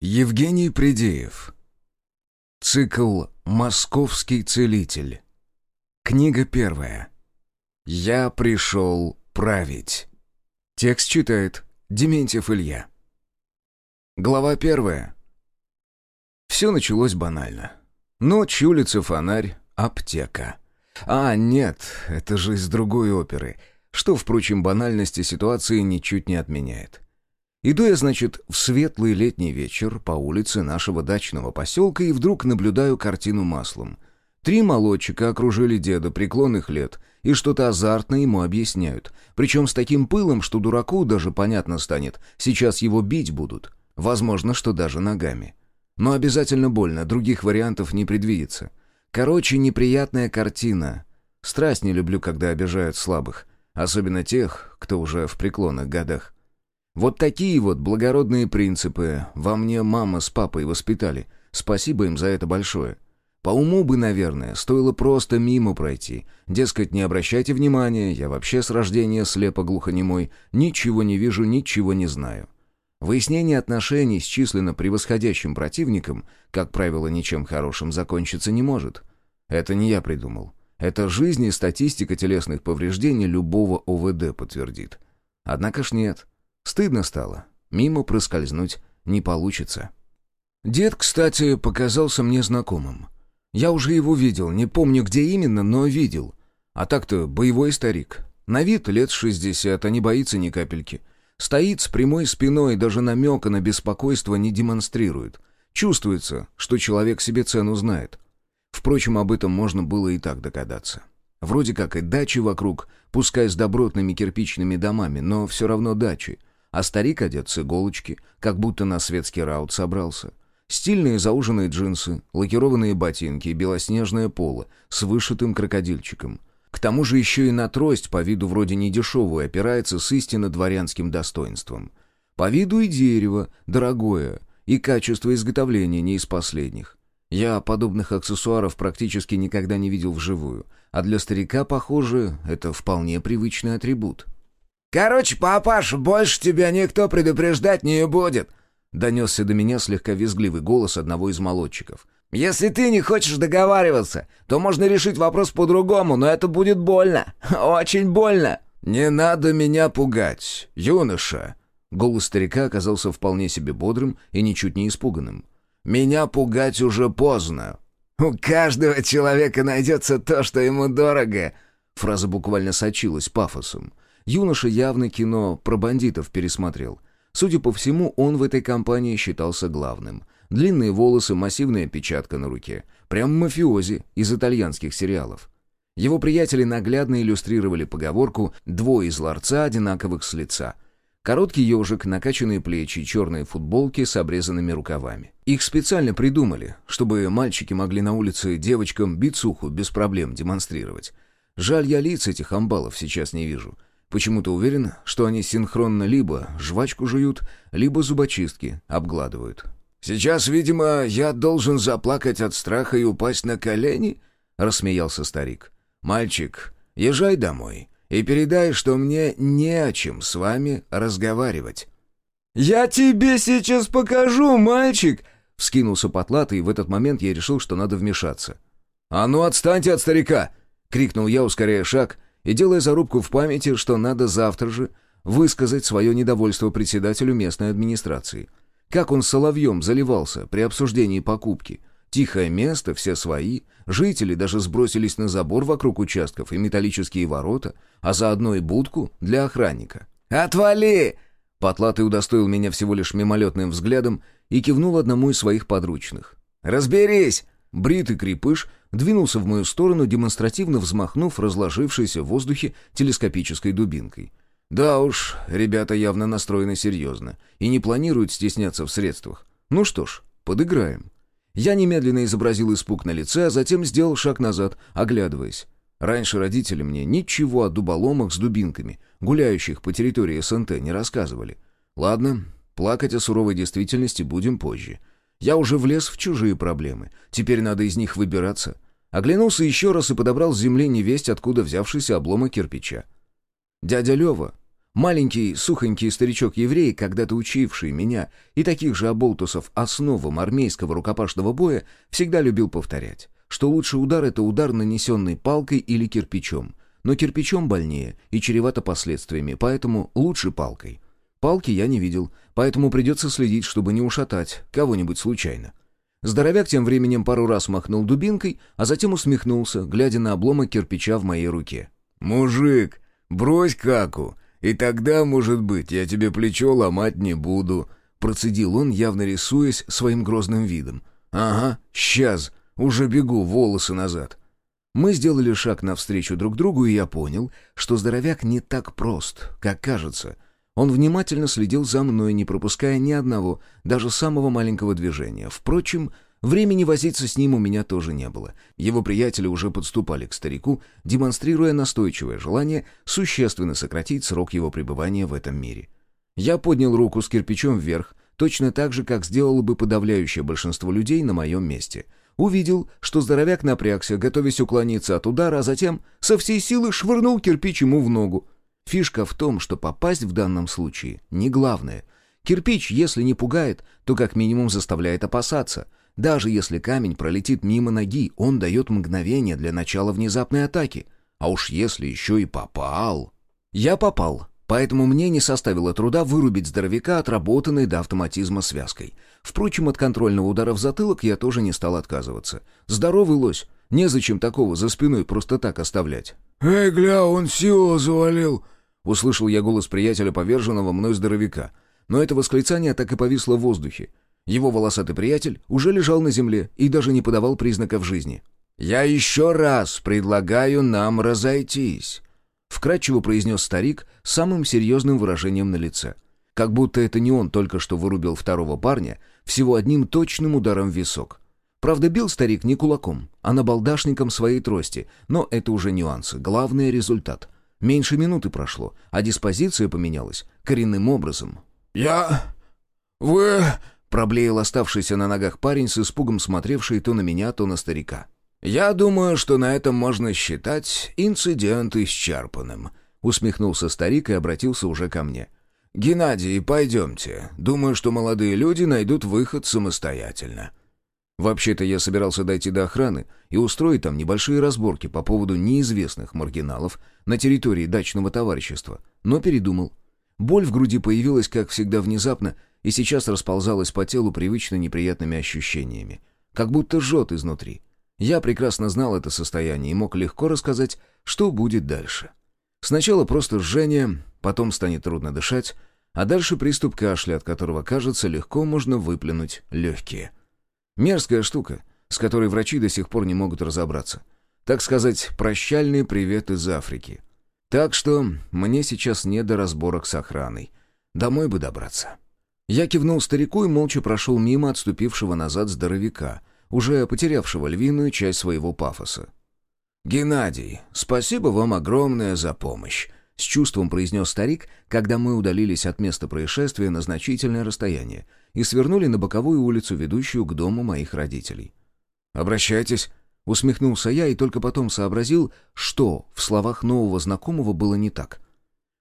Евгений Придеев. Цикл «Московский целитель». Книга первая. «Я пришел править». Текст читает Дементьев Илья. Глава первая. Все началось банально. Ночь, улица, фонарь, аптека. А, нет, это же из другой оперы, что, впрочем, банальности ситуации ничуть не отменяет. Иду я, значит, в светлый летний вечер по улице нашего дачного поселка и вдруг наблюдаю картину маслом. Три молодчика окружили деда преклонных лет и что-то азартно ему объясняют. Причем с таким пылом, что дураку даже понятно станет, сейчас его бить будут. Возможно, что даже ногами. Но обязательно больно, других вариантов не предвидится. Короче, неприятная картина. Страсть не люблю, когда обижают слабых. Особенно тех, кто уже в преклонных годах. Вот такие вот благородные принципы во мне мама с папой воспитали. Спасибо им за это большое. По уму бы, наверное, стоило просто мимо пройти. Дескать, не обращайте внимания, я вообще с рождения слепо-глухонемой, ничего не вижу, ничего не знаю. Выяснение отношений с численно превосходящим противником, как правило, ничем хорошим закончиться не может. Это не я придумал. Это жизнь и статистика телесных повреждений любого ОВД подтвердит. Однако ж нет. Стыдно стало. Мимо проскользнуть не получится. Дед, кстати, показался мне знакомым. Я уже его видел, не помню где именно, но видел. А так-то боевой старик. На вид лет шестьдесят, а не боится ни капельки. Стоит с прямой спиной, даже намека на беспокойство не демонстрирует. Чувствуется, что человек себе цену знает. Впрочем, об этом можно было и так догадаться. Вроде как и дачи вокруг, пускай с добротными кирпичными домами, но все равно дачи. А старик одет с иголочки, как будто на светский раут собрался. Стильные зауженные джинсы, лакированные ботинки и белоснежное поло с вышитым крокодильчиком. К тому же еще и на трость, по виду вроде недешевую, опирается с истинно дворянским достоинством. По виду и дерево, дорогое, и качество изготовления не из последних. Я подобных аксессуаров практически никогда не видел вживую, а для старика, похоже, это вполне привычный атрибут. «Короче, папаш, больше тебя никто предупреждать не будет», — донесся до меня слегка визгливый голос одного из молодчиков. «Если ты не хочешь договариваться, то можно решить вопрос по-другому, но это будет больно. Очень больно». «Не надо меня пугать, юноша!» Голос старика оказался вполне себе бодрым и ничуть не испуганным. «Меня пугать уже поздно». «У каждого человека найдется то, что ему дорого», Фраза буквально сочилась пафосом. Юноша явно кино про бандитов пересмотрел. Судя по всему, он в этой компании считался главным. Длинные волосы, массивная печатка на руке. Прям мафиози из итальянских сериалов. Его приятели наглядно иллюстрировали поговорку «двое из ларца одинаковых с лица». Короткий ежик, накачанные плечи, черные футболки с обрезанными рукавами. Их специально придумали, чтобы мальчики могли на улице девочкам бицуху без проблем демонстрировать. Жаль, я лиц этих амбалов сейчас не вижу. Почему-то уверен, что они синхронно либо жвачку жуют, либо зубочистки обгладывают. «Сейчас, видимо, я должен заплакать от страха и упасть на колени?» — рассмеялся старик. «Мальчик, езжай домой и передай, что мне не о чем с вами разговаривать». «Я тебе сейчас покажу, мальчик!» — вскинулся потлатый, и в этот момент я решил, что надо вмешаться. «А ну отстаньте от старика!» — крикнул я, ускоряя шаг и делая зарубку в памяти, что надо завтра же высказать свое недовольство председателю местной администрации. Как он соловьем заливался при обсуждении покупки. Тихое место, все свои, жители даже сбросились на забор вокруг участков и металлические ворота, а заодно и будку для охранника. «Отвали!» Потлатый удостоил меня всего лишь мимолетным взглядом и кивнул одному из своих подручных. «Разберись!» Бритый крепыш двинулся в мою сторону, демонстративно взмахнув разложившейся в воздухе телескопической дубинкой. Да уж, ребята явно настроены серьезно и не планируют стесняться в средствах. Ну что ж, подыграем. Я немедленно изобразил испуг на лице, а затем сделал шаг назад, оглядываясь. Раньше родители мне ничего о дуболомах с дубинками, гуляющих по территории СНТ, не рассказывали. Ладно, плакать о суровой действительности будем позже. Я уже влез в чужие проблемы. Теперь надо из них выбираться. Оглянулся еще раз и подобрал с земли невесть, откуда взявшийся обломок кирпича. Дядя Лева, Маленький, сухонький старичок-еврей, когда-то учивший меня и таких же оболтусов основам армейского рукопашного боя, всегда любил повторять, что лучший удар — это удар, нанесенный палкой или кирпичом. Но кирпичом больнее и чревато последствиями, поэтому лучше палкой. Палки я не видел, поэтому придется следить, чтобы не ушатать кого-нибудь случайно. Здоровяк тем временем пару раз махнул дубинкой, а затем усмехнулся, глядя на обломок кирпича в моей руке. «Мужик, брось каку!» И тогда, может быть, я тебе плечо ломать не буду», — процедил он, явно рисуясь своим грозным видом. «Ага, сейчас, уже бегу, волосы назад». Мы сделали шаг навстречу друг другу, и я понял, что здоровяк не так прост, как кажется. Он внимательно следил за мной, не пропуская ни одного, даже самого маленького движения. Впрочем, Времени возиться с ним у меня тоже не было. Его приятели уже подступали к старику, демонстрируя настойчивое желание существенно сократить срок его пребывания в этом мире. Я поднял руку с кирпичом вверх, точно так же, как сделало бы подавляющее большинство людей на моем месте. Увидел, что здоровяк напрягся, готовясь уклониться от удара, а затем со всей силы швырнул кирпич ему в ногу. Фишка в том, что попасть в данном случае не главное. Кирпич, если не пугает, то как минимум заставляет опасаться — даже если камень пролетит мимо ноги, он дает мгновение для начала внезапной атаки. А уж если еще и попал... Я попал, поэтому мне не составило труда вырубить здоровяка отработанной до автоматизма связкой. Впрочем, от контрольного удара в затылок я тоже не стал отказываться. Здоровый лось, незачем такого за спиной просто так оставлять. «Эй, гля, он силу завалил!» Услышал я голос приятеля поверженного мной здоровяка. Но это восклицание так и повисло в воздухе. Его волосатый приятель уже лежал на земле и даже не подавал признаков жизни. «Я еще раз предлагаю нам разойтись», — вкратчиво произнес старик самым серьезным выражением на лице. Как будто это не он только что вырубил второго парня всего одним точным ударом в висок. Правда, бил старик не кулаком, а набалдашником своей трости, но это уже нюансы. Главный результат. Меньше минуты прошло, а диспозиция поменялась коренным образом. «Я... вы...» Проблеял оставшийся на ногах парень с испугом смотревший то на меня, то на старика. «Я думаю, что на этом можно считать инцидент исчерпанным», — усмехнулся старик и обратился уже ко мне. «Геннадий, пойдемте. Думаю, что молодые люди найдут выход самостоятельно». Вообще-то я собирался дойти до охраны и устроить там небольшие разборки по поводу неизвестных маргиналов на территории дачного товарищества, но передумал. Боль в груди появилась, как всегда, внезапно, и сейчас расползалась по телу привычно неприятными ощущениями. Как будто жжет изнутри. Я прекрасно знал это состояние и мог легко рассказать, что будет дальше. Сначала просто жжение, потом станет трудно дышать, а дальше приступ кашля, от которого, кажется, легко можно выплюнуть легкие. Мерзкая штука, с которой врачи до сих пор не могут разобраться. Так сказать, прощальный привет из Африки. Так что мне сейчас не до разборок с охраной. Домой бы добраться. Я кивнул старику и молча прошел мимо отступившего назад здоровяка, уже потерявшего львиную часть своего пафоса. «Геннадий, спасибо вам огромное за помощь», — с чувством произнес старик, когда мы удалились от места происшествия на значительное расстояние и свернули на боковую улицу, ведущую к дому моих родителей. «Обращайтесь», — усмехнулся я и только потом сообразил, что в словах нового знакомого было не так.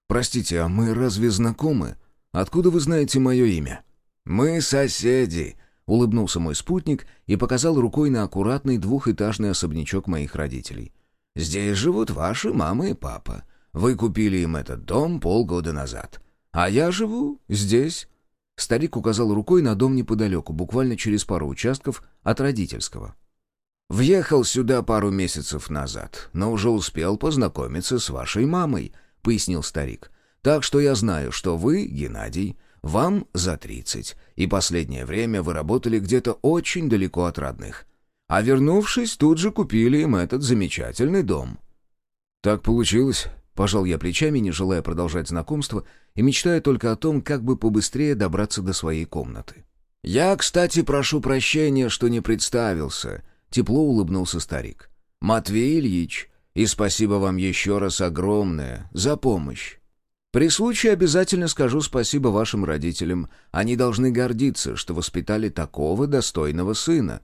«Простите, а мы разве знакомы?» Откуда вы знаете мое имя?» «Мы соседи», — улыбнулся мой спутник и показал рукой на аккуратный двухэтажный особнячок моих родителей. «Здесь живут ваши мама и папа. Вы купили им этот дом полгода назад. А я живу здесь». Старик указал рукой на дом неподалеку, буквально через пару участков от родительского. «Въехал сюда пару месяцев назад, но уже успел познакомиться с вашей мамой», — пояснил старик. Так что я знаю, что вы, Геннадий, вам за 30, и последнее время вы работали где-то очень далеко от родных. А вернувшись, тут же купили им этот замечательный дом». «Так получилось», — пожал я плечами, не желая продолжать знакомство и мечтая только о том, как бы побыстрее добраться до своей комнаты. «Я, кстати, прошу прощения, что не представился», — тепло улыбнулся старик. «Матвей Ильич, и спасибо вам еще раз огромное за помощь. При случае обязательно скажу спасибо вашим родителям. Они должны гордиться, что воспитали такого достойного сына».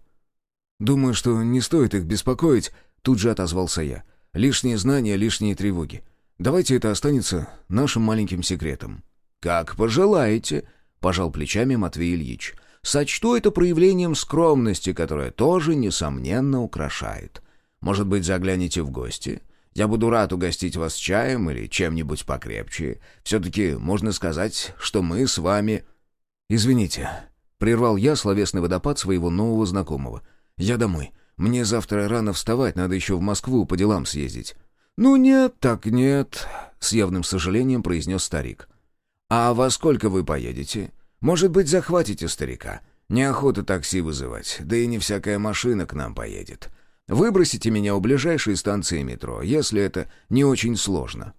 «Думаю, что не стоит их беспокоить», — тут же отозвался я. «Лишние знания, лишние тревоги. Давайте это останется нашим маленьким секретом». «Как пожелаете», — пожал плечами Матвей Ильич. «Сочту это проявлением скромности, которое тоже, несомненно, украшает. Может быть, заглянете в гости? Я буду рад угостить вас чаем или чем-нибудь покрепче. Все-таки можно сказать, что мы с вами...» «Извините», — прервал я словесный водопад своего нового знакомого. «Я домой. Мне завтра рано вставать, надо еще в Москву по делам съездить». «Ну нет, так нет», — с явным сожалением произнес старик. «А во сколько вы поедете? Может быть, захватите старика? Неохота такси вызывать, да и не всякая машина к нам поедет. Выбросите меня у ближайшей станции метро, если это не очень сложно».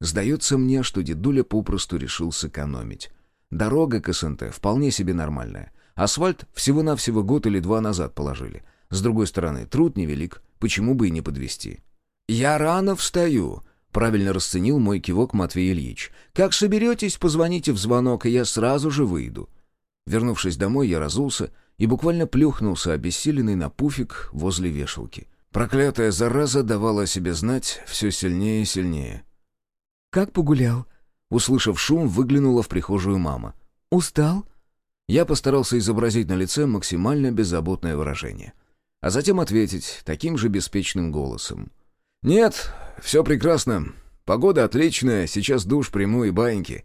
Сдается мне, что дедуля попросту решил сэкономить. Дорога к СНТ вполне себе нормальная. Асфальт всего-навсего год или два назад положили. С другой стороны, труд невелик, почему бы и не подвести. «Я рано встаю», Правильно расценил мой кивок Матвей Ильич. «Как соберетесь, позвоните в звонок, и я сразу же выйду». Вернувшись домой, я разулся и буквально плюхнулся, обессиленный на пуфик возле вешалки. Проклятая зараза давала о себе знать все сильнее и сильнее. «Как погулял?» Услышав шум, выглянула в прихожую мама. «Устал?» Я постарался изобразить на лице максимально беззаботное выражение. А затем ответить таким же беспечным голосом. «Нет, все прекрасно. Погода отличная, сейчас душ приму и баньки.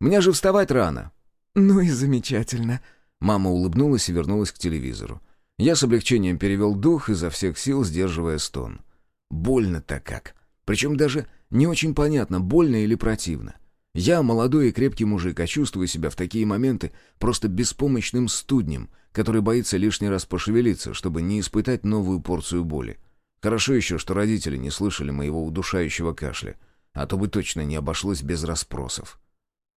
Мне же вставать рано». «Ну и замечательно». Мама улыбнулась и вернулась к телевизору. Я с облегчением перевел дух, изо всех сил сдерживая стон. Больно-то как. Причем даже не очень понятно, больно или противно. Я молодой и крепкий мужик, а чувствую себя в такие моменты просто беспомощным студнем, который боится лишний раз пошевелиться, чтобы не испытать новую порцию боли. Хорошо еще, что родители не слышали моего удушающего кашля, а то бы точно не обошлось без расспросов.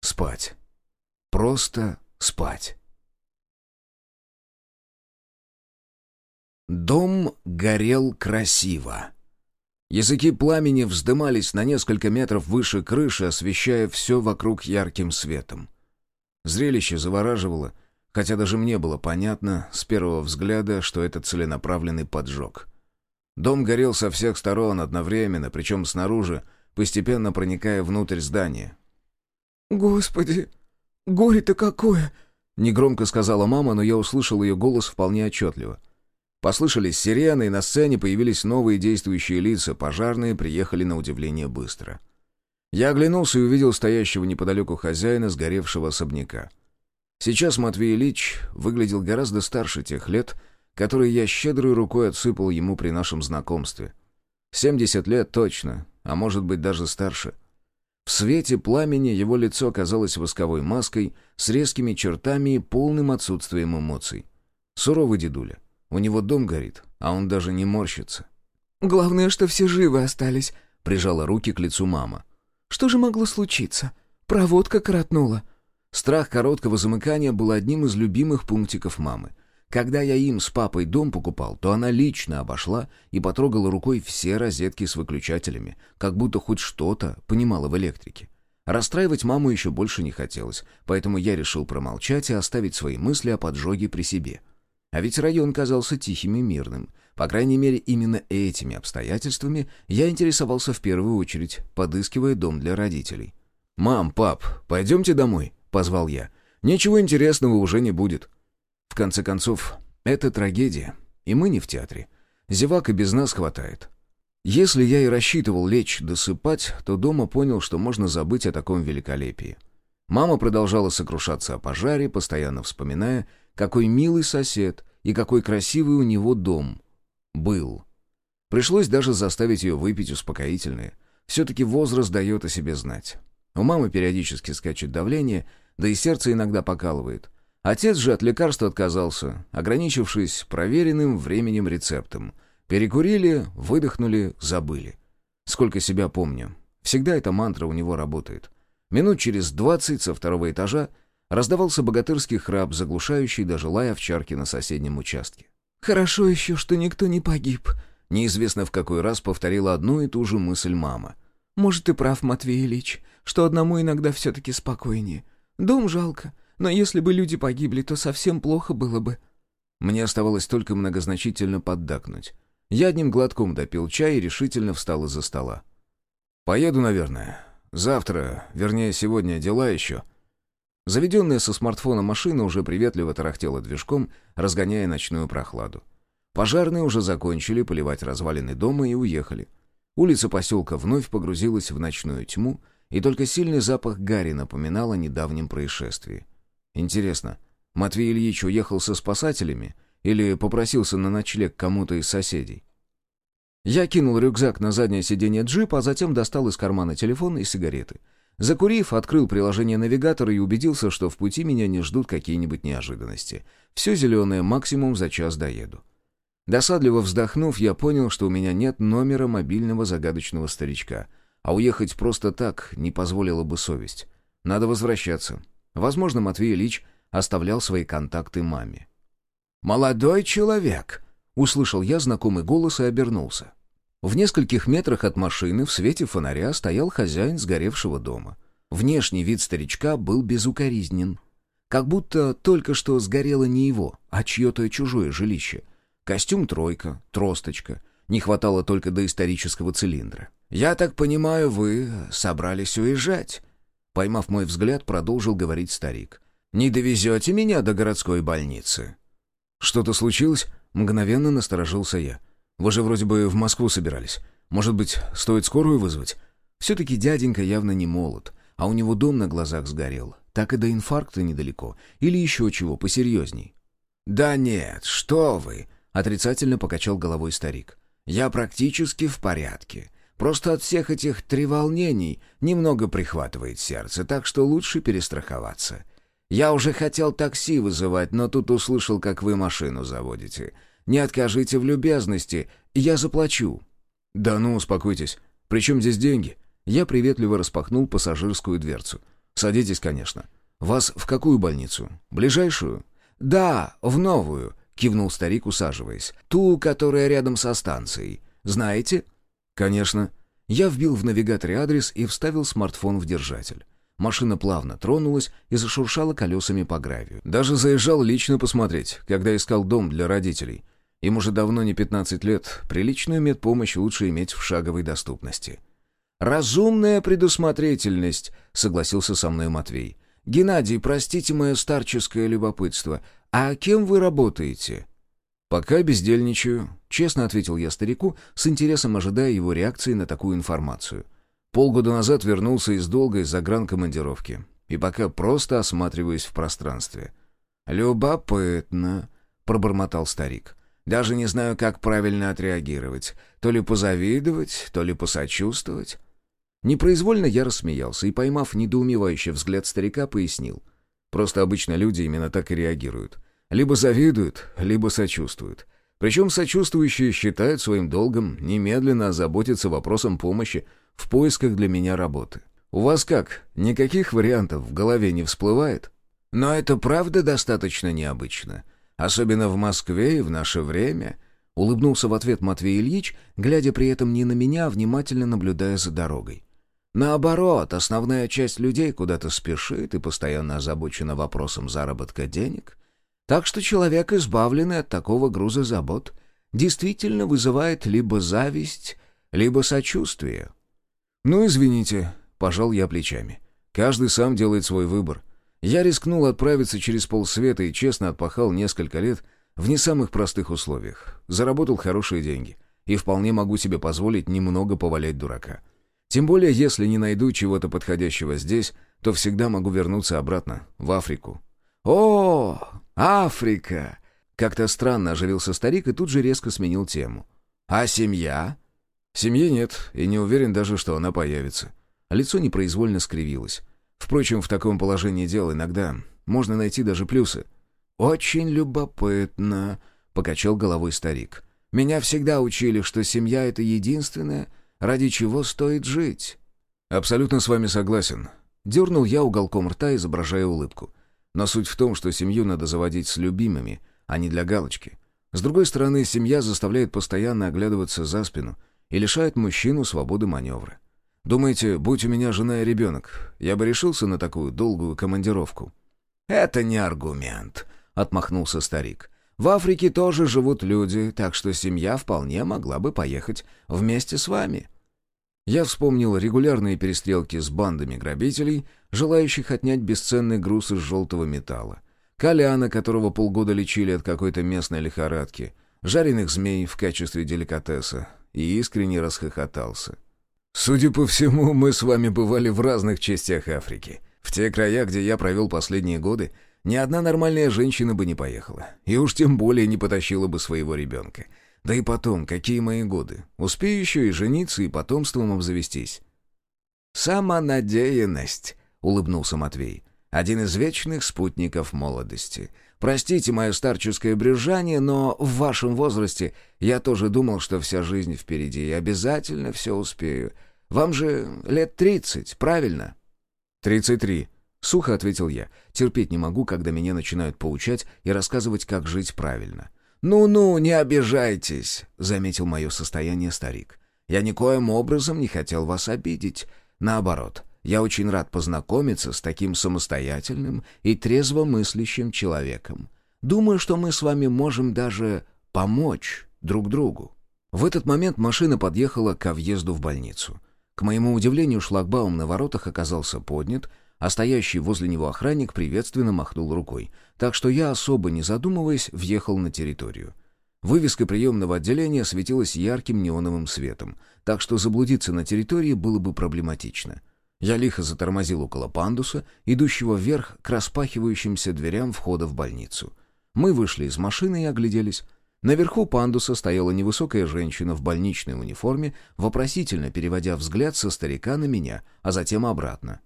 Спать. Просто спать. Дом горел красиво. Языки пламени вздымались на несколько метров выше крыши, освещая все вокруг ярким светом. Зрелище завораживало, хотя даже мне было понятно с первого взгляда, что это целенаправленный поджог — Дом горел со всех сторон одновременно, причем снаружи, постепенно проникая внутрь здания. «Господи, горе-то какое!» Негромко сказала мама, но я услышал ее голос вполне отчетливо. Послышались сирены, и на сцене появились новые действующие лица, пожарные приехали на удивление быстро. Я оглянулся и увидел стоящего неподалеку хозяина сгоревшего особняка. Сейчас Матвей Ильич выглядел гораздо старше тех лет, который я щедрой рукой отсыпал ему при нашем знакомстве. 70 лет точно, а может быть даже старше. В свете пламени его лицо казалось восковой маской с резкими чертами и полным отсутствием эмоций. Суровый дедуля. У него дом горит, а он даже не морщится. «Главное, что все живы остались», — прижала руки к лицу мама. «Что же могло случиться? Проводка коротнула». Страх короткого замыкания был одним из любимых пунктиков мамы — когда я им с папой дом покупал, то она лично обошла и потрогала рукой все розетки с выключателями, как будто хоть что-то понимала в электрике. Расстраивать маму еще больше не хотелось, поэтому я решил промолчать и оставить свои мысли о поджоге при себе. А ведь район казался тихим и мирным. По крайней мере, именно этими обстоятельствами я интересовался в первую очередь, подыскивая дом для родителей. «Мам, пап, пойдемте домой», — позвал я. «Ничего интересного уже не будет». В конце концов, это трагедия, и мы не в театре. Зевак и без нас хватает. Если я и рассчитывал лечь досыпать, то дома понял, что можно забыть о таком великолепии. Мама продолжала сокрушаться о пожаре, постоянно вспоминая, какой милый сосед и какой красивый у него дом был. Пришлось даже заставить ее выпить успокоительное. Все-таки возраст дает о себе знать. У мамы периодически скачет давление, да и сердце иногда покалывает. Отец же от лекарства отказался, ограничившись проверенным временем рецептом. Перекурили, выдохнули, забыли. Сколько себя помню. Всегда эта мантра у него работает. Минут через двадцать со второго этажа раздавался богатырский храп, заглушающий даже лай овчарки на соседнем участке. «Хорошо еще, что никто не погиб», — неизвестно в какой раз повторила одну и ту же мысль мама. «Может, ты прав, Матвей Ильич, что одному иногда все-таки спокойнее. Дом жалко, но если бы люди погибли, то совсем плохо было бы». Мне оставалось только многозначительно поддакнуть. Я одним глотком допил чай и решительно встал из-за стола. «Поеду, наверное. Завтра, вернее, сегодня дела еще». Заведенная со смартфона машина уже приветливо тарахтела движком, разгоняя ночную прохладу. Пожарные уже закончили поливать развалины дома и уехали. Улица поселка вновь погрузилась в ночную тьму, и только сильный запах гари напоминал о недавнем происшествии. Интересно, Матвей Ильич уехал со спасателями или попросился на ночлег кому-то из соседей? Я кинул рюкзак на заднее сиденье джипа, а затем достал из кармана телефон и сигареты. Закурив, открыл приложение навигатора и убедился, что в пути меня не ждут какие-нибудь неожиданности. Все зеленое, максимум за час доеду. Досадливо вздохнув, я понял, что у меня нет номера мобильного загадочного старичка, а уехать просто так не позволила бы совесть. Надо возвращаться. Возможно, Матвей Ильич оставлял свои контакты маме. «Молодой человек!» — услышал я знакомый голос и обернулся. В нескольких метрах от машины в свете фонаря стоял хозяин сгоревшего дома. Внешний вид старичка был безукоризнен. Как будто только что сгорело не его, а чье-то чужое жилище. Костюм тройка, тросточка. Не хватало только до исторического цилиндра. «Я так понимаю, вы собрались уезжать?» Поймав мой взгляд, продолжил говорить старик. «Не довезете меня до городской больницы?» «Что-то случилось?» Мгновенно насторожился я. Вы же вроде бы в Москву собирались. Может быть, стоит скорую вызвать? Все-таки дяденька явно не молод, а у него дом на глазах сгорел. Так и до инфаркта недалеко. Или еще чего посерьезней. «Да нет, что вы!» — отрицательно покачал головой старик. «Я практически в порядке. Просто от всех этих треволнений немного прихватывает сердце, так что лучше перестраховаться. Я уже хотел такси вызывать, но тут услышал, как вы машину заводите. Не откажите в любезности, я заплачу». «Да ну, успокойтесь. Причем здесь деньги?» Я приветливо распахнул пассажирскую дверцу. «Садитесь, конечно. Вас в какую больницу? Ближайшую?» «Да, в новую», — кивнул старик, усаживаясь. «Ту, которая рядом со станцией. Знаете?» «Конечно». Я вбил в навигаторе адрес и вставил смартфон в держатель. Машина плавно тронулась и зашуршала колесами по гравию. Даже заезжал лично посмотреть, когда искал дом для родителей. Им уже давно не 15 лет, приличную медпомощь лучше иметь в шаговой доступности. «Разумная предусмотрительность», — согласился со мной Матвей. «Геннадий, простите мое старческое любопытство. А кем вы работаете?» «Пока бездельничаю», — честно ответил я старику, с интересом ожидая его реакции на такую информацию. Полгода назад вернулся из долгой загранкомандировки и пока просто осматриваюсь в пространстве. «Любопытно», — пробормотал старик. Даже не знаю, как правильно отреагировать. То ли позавидовать, то ли посочувствовать. Непроизвольно я рассмеялся и, поймав недоумевающий взгляд старика, пояснил. Просто обычно люди именно так и реагируют. Либо завидуют, либо сочувствуют. Причем сочувствующие считают своим долгом немедленно озаботиться вопросом помощи в поисках для меня работы. У вас как, никаких вариантов в голове не всплывает? Но это правда достаточно необычно. Особенно в Москве и в наше время», — улыбнулся в ответ Матвей Ильич, глядя при этом не на меня, а внимательно наблюдая за дорогой. «Наоборот, основная часть людей куда-то спешит и постоянно озабочена вопросом заработка денег. Так что человек, избавленный от такого груза забот, действительно вызывает либо зависть, либо сочувствие». «Ну, извините», — пожал я плечами. «Каждый сам делает свой выбор». Я рискнул отправиться через полсвета и честно отпахал несколько лет в не самых простых условиях. Заработал хорошие деньги. И вполне могу себе позволить немного повалять дурака. Тем более, если не найду чего-то подходящего здесь, то всегда могу вернуться обратно, в Африку. «О, Африка!» Как-то странно оживился старик и тут же резко сменил тему. «А семья?» «Семьи нет, и не уверен даже, что она появится». Лицо непроизвольно скривилось. Впрочем, в таком положении дел иногда можно найти даже плюсы. «Очень любопытно», — покачал головой старик. «Меня всегда учили, что семья — это единственное, ради чего стоит жить». «Абсолютно с вами согласен». Дернул я уголком рта, изображая улыбку. Но суть в том, что семью надо заводить с любимыми, а не для галочки. С другой стороны, семья заставляет постоянно оглядываться за спину и лишает мужчину свободы маневра. Думаете, будь у меня жена и ребенок, я бы решился на такую долгую командировку?» «Это не аргумент», — отмахнулся старик. «В Африке тоже живут люди, так что семья вполне могла бы поехать вместе с вами». Я вспомнил регулярные перестрелки с бандами грабителей, желающих отнять бесценный груз из желтого металла. Коляна, которого полгода лечили от какой-то местной лихорадки, жареных змей в качестве деликатеса, и искренне расхохотался. «Судя по всему, мы с вами бывали в разных частях Африки. В те края, где я провел последние годы, ни одна нормальная женщина бы не поехала, и уж тем более не потащила бы своего ребенка. Да и потом, какие мои годы? Успею еще и жениться, и потомством обзавестись». «Самонадеянность», — улыбнулся Матвей. «Один из вечных спутников молодости. Простите мое старческое брюзжание, но в вашем возрасте я тоже думал, что вся жизнь впереди, и обязательно все успею. Вам же лет тридцать, правильно?» «Тридцать три», — сухо ответил я. «Терпеть не могу, когда меня начинают поучать и рассказывать, как жить правильно». «Ну-ну, не обижайтесь», — заметил мое состояние старик. «Я никоим образом не хотел вас обидеть. Наоборот, я очень рад познакомиться с таким самостоятельным и трезво мыслящим человеком. Думаю, что мы с вами можем даже помочь друг другу». В этот момент машина подъехала ко въезду в больницу. К моему удивлению, шлагбаум на воротах оказался поднят, а стоящий возле него охранник приветственно махнул рукой, так что я, особо не задумываясь, въехал на территорию. Вывеска приемного отделения светилась ярким неоновым светом, так что заблудиться на территории было бы проблематично. Я лихо затормозил около пандуса, идущего вверх к распахивающимся дверям входа в больницу. Мы вышли из машины и огляделись. Наверху пандуса стояла невысокая женщина в больничной униформе, вопросительно переводя взгляд со старика на меня, а затем обратно.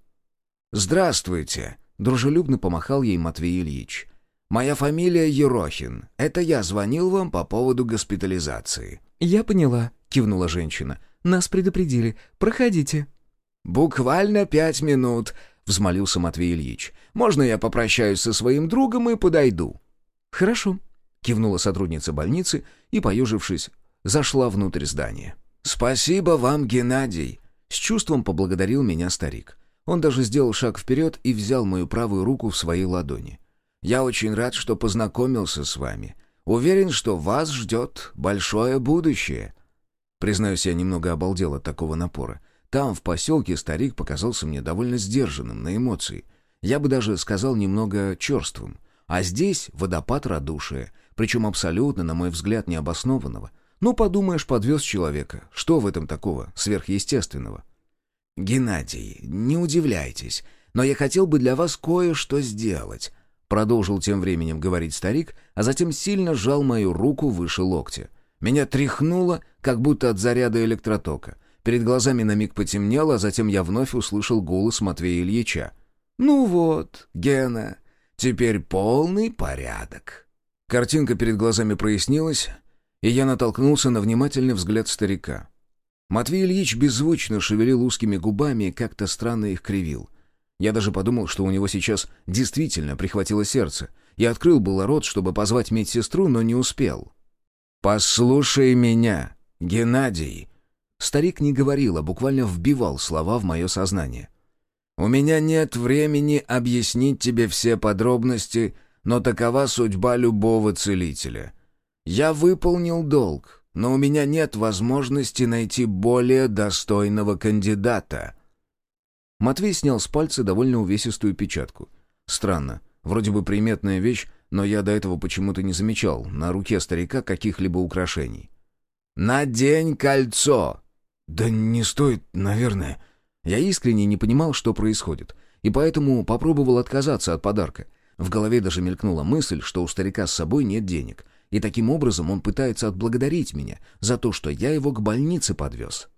«Здравствуйте!» — дружелюбно помахал ей Матвей Ильич. «Моя фамилия Ерохин. Это я звонил вам по поводу госпитализации». «Я поняла», — кивнула женщина. «Нас предупредили. Проходите». «Буквально пять минут», — взмолился Матвей Ильич. «Можно я попрощаюсь со своим другом и подойду?» «Хорошо», — кивнула сотрудница больницы и, поежившись, зашла внутрь здания. «Спасибо вам, Геннадий», — с чувством поблагодарил меня старик. Он даже сделал шаг вперед и взял мою правую руку в свои ладони. «Я очень рад, что познакомился с вами. Уверен, что вас ждет большое будущее». Признаюсь, я немного обалдел от такого напора. Там, в поселке, старик показался мне довольно сдержанным на эмоции. Я бы даже сказал немного черствым. А здесь водопад радушия, причем абсолютно, на мой взгляд, необоснованного. Ну, подумаешь, подвез человека. Что в этом такого сверхъестественного? «Геннадий, не удивляйтесь, но я хотел бы для вас кое-что сделать», продолжил тем временем говорить старик, а затем сильно сжал мою руку выше локтя. Меня тряхнуло, как будто от заряда электротока. Перед глазами на миг потемнело, а затем я вновь услышал голос Матвея Ильича. «Ну вот, Гена, теперь полный порядок». Картинка перед глазами прояснилась, и я натолкнулся на внимательный взгляд старика. Матвей Ильич беззвучно шевелил узкими губами и как-то странно их кривил. Я даже подумал, что у него сейчас действительно прихватило сердце, и открыл было рот, чтобы позвать медсестру, но не успел. «Послушай меня, Геннадий!» Старик не говорил, а буквально вбивал слова в мое сознание. «У меня нет времени объяснить тебе все подробности, но такова судьба любого целителя. Я выполнил долг, но у меня нет возможности найти более достойного кандидата». Матвей снял с пальца довольно увесистую печатку. Странно, вроде бы приметная вещь, но я до этого почему-то не замечал на руке старика каких-либо украшений. «Надень кольцо!» «Да не стоит, наверное». Я искренне не понимал, что происходит, и поэтому попробовал отказаться от подарка. В голове даже мелькнула мысль, что у старика с собой нет денег — и таким образом он пытается отблагодарить меня за то, что я его к больнице подвез.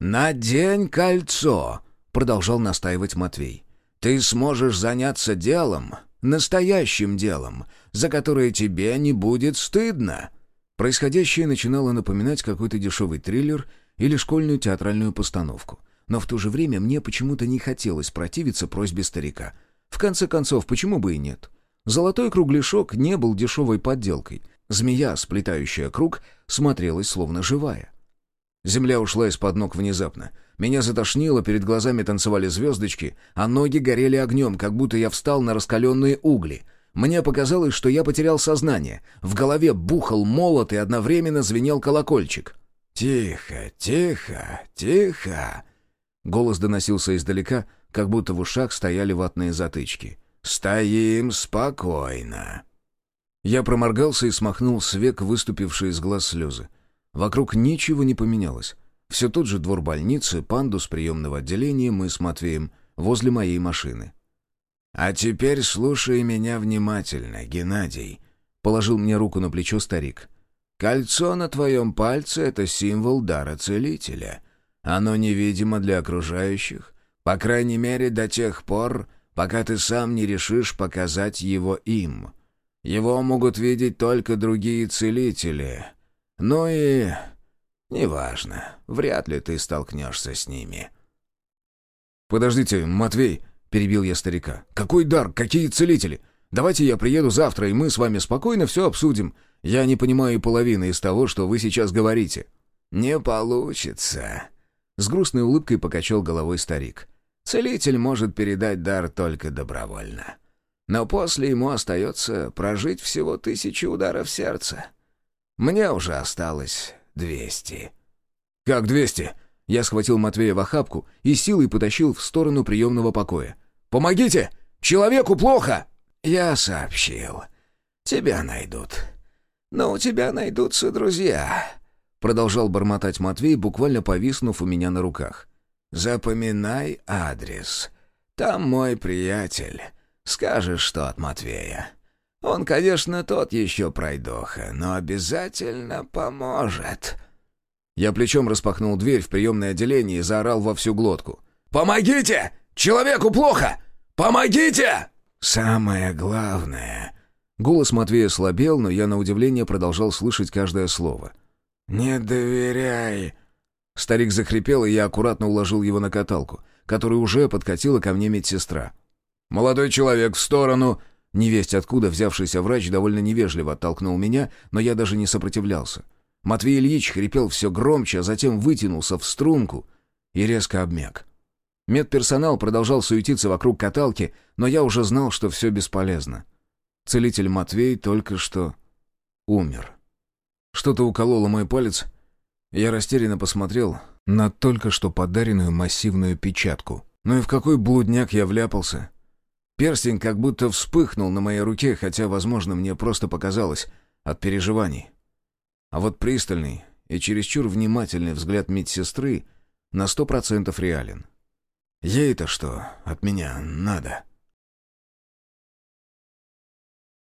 «Надень кольцо!» — продолжал настаивать Матвей. «Ты сможешь заняться делом, настоящим делом, за которое тебе не будет стыдно». Происходящее начинало напоминать какой-то дешевый триллер или школьную театральную постановку. Но в то же время мне почему-то не хотелось противиться просьбе старика. В конце концов, почему бы и нет? Золотой кругляшок не был дешевой подделкой. Змея, сплетающая круг, смотрелась словно живая. Земля ушла из-под ног внезапно. Меня затошнило, перед глазами танцевали звездочки, а ноги горели огнем, как будто я встал на раскаленные угли. Мне показалось, что я потерял сознание. В голове бухал молот и одновременно звенел колокольчик. «Тихо, тихо, тихо!» Голос доносился издалека, как будто в ушах стояли ватные затычки. «Стоим спокойно!» Я проморгался и смахнул с век выступившие из глаз слезы. Вокруг ничего не поменялось. Все тот же двор больницы, пандус приемного отделения, мы с Матвеем возле моей машины. «А теперь слушай меня внимательно, Геннадий», — положил мне руку на плечо старик. «Кольцо на твоем пальце — это символ дара целителя. Оно невидимо для окружающих, по крайней мере до тех пор, пока ты сам не решишь показать его им. Его могут видеть только другие целители. Ну и... неважно, вряд ли ты столкнешься с ними». «Подождите, Матвей», — перебил я старика. «Какой дар? Какие целители? Давайте я приеду завтра, и мы с вами спокойно все обсудим. Я не понимаю половины из того, что вы сейчас говорите». «Не получится», — с грустной улыбкой покачал головой старик. «Целитель может передать дар только добровольно. Но после ему остается прожить всего тысячи ударов сердца. Мне уже осталось двести». «Как двести?» Я схватил Матвея в охапку и силой потащил в сторону приемного покоя. «Помогите! Человеку плохо!» «Я сообщил. Тебя найдут. Но у тебя найдутся друзья», — продолжал бормотать Матвей, буквально повиснув у меня на руках. «Запоминай адрес. Там мой приятель. Скажешь, что от Матвея. Он, конечно, тот еще пройдоха, но обязательно поможет». Я плечом распахнул дверь в приемное отделение и заорал во всю глотку. «Помогите! Человеку плохо! Помогите!» «Самое главное...» Голос Матвея слабел, но я на удивление продолжал слышать каждое слово. «Не доверяй...» Старик захрипел, и я аккуратно уложил его на каталку, которую уже подкатила ко мне медсестра. «Молодой человек, в сторону!» Невесть откуда взявшийся врач довольно невежливо оттолкнул меня, но я даже не сопротивлялся. Матвей Ильич хрипел все громче, а затем вытянулся в струнку и резко обмяк. Медперсонал продолжал суетиться вокруг каталки, но я уже знал, что все бесполезно. Целитель Матвей только что умер. Что-то укололо мой палец. Я растерянно посмотрел на только что подаренную массивную печатку. Ну и в какой блудняк я вляпался. Перстень как будто вспыхнул на моей руке, хотя, возможно, мне просто показалось от переживаний. А вот пристальный и чересчур внимательный взгляд медсестры на сто процентов реален. Ей-то что от меня надо?